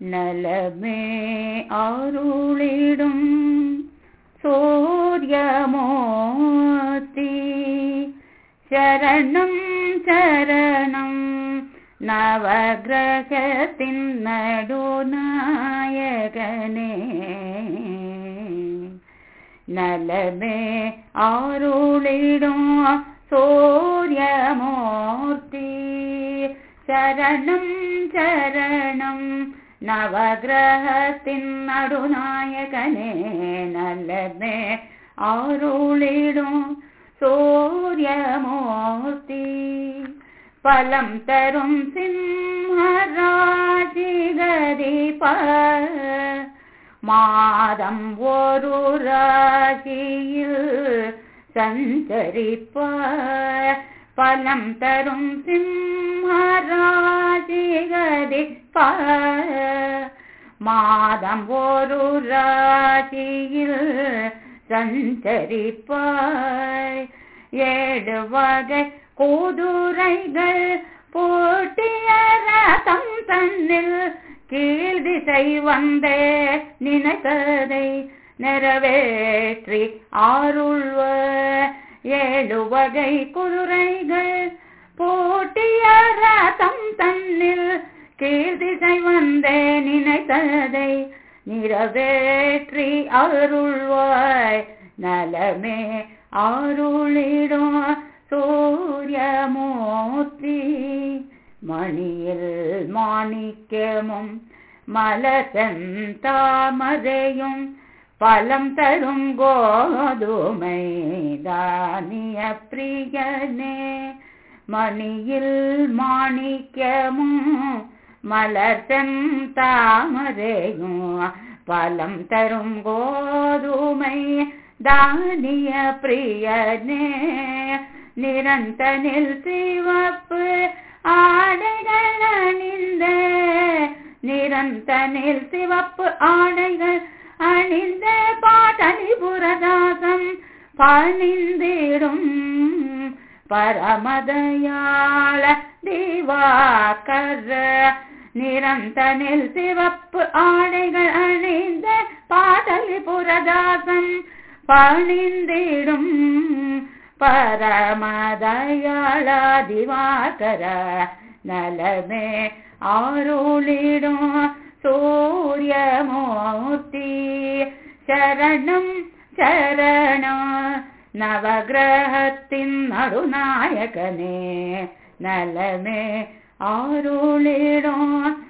நலமே அருளிடும் சூரியமூர்த்தி சரணம் சரணம் நவகிரகத்தின் நடுநாயகனே நலமே அருளிடும் சூரியமூர்த்தி சரணம் சரணம் நவகிரகத்தின் நடுநாயகனே நல்லமே அருளிடும் சூரியமூர்த்தி. பலம் தரும் சிம்மராஜிகரிப மாதம் ஒரு ராஜியில் சஞ்சரிப்ப. பலம் தரும் சிம்மராஜிகரிப்ப மாதம் ஒரு ராசியில் சஞ்சரிப்பாய். ஏழு வகை கூதுரைகள் போட்டிய ரதம் தன்னில் கீழ் திசை வந்தே நினைத்ததை நிறைவேற்றி ஆருள்வ. ஏழு வகை குதிரைகள் போட்டிய நிறவேற்றி அருள்வாய். நலமே அருளிடும் சூரியமூர்த்தி. மணியில் மாணிக்கமும் மலசன் தாமரையும் பலம் தரும் கோதுமை தானிய பிரியனே. மணியில் மாணிக்கமும் மலர் தாமரையும் பலம் தரும் கோதுமை தானிய பிரியனே. நிரந்தனில் சிவப்பு ஆடைகள் அணிந்த நிரந்தனில் சிவப்பு ஆடைகள் அணிந்த பாட்டணி புரதாசம் பணிந்திடும் பரமதயாள திவாகர. நிரந்தனில் சிவப்பு ஆடைகள் அணிந்த பாடலிபுரதாசம் பணிந்திடும் பரமதயாளாதிவாகர நலமே ஆருளிடும் சூரியமூர்த்தி. சரணம் சரணம் நவகிரகத்தின் நடுநாயகனே நலமே ஆருளிடும் சூரிய மோ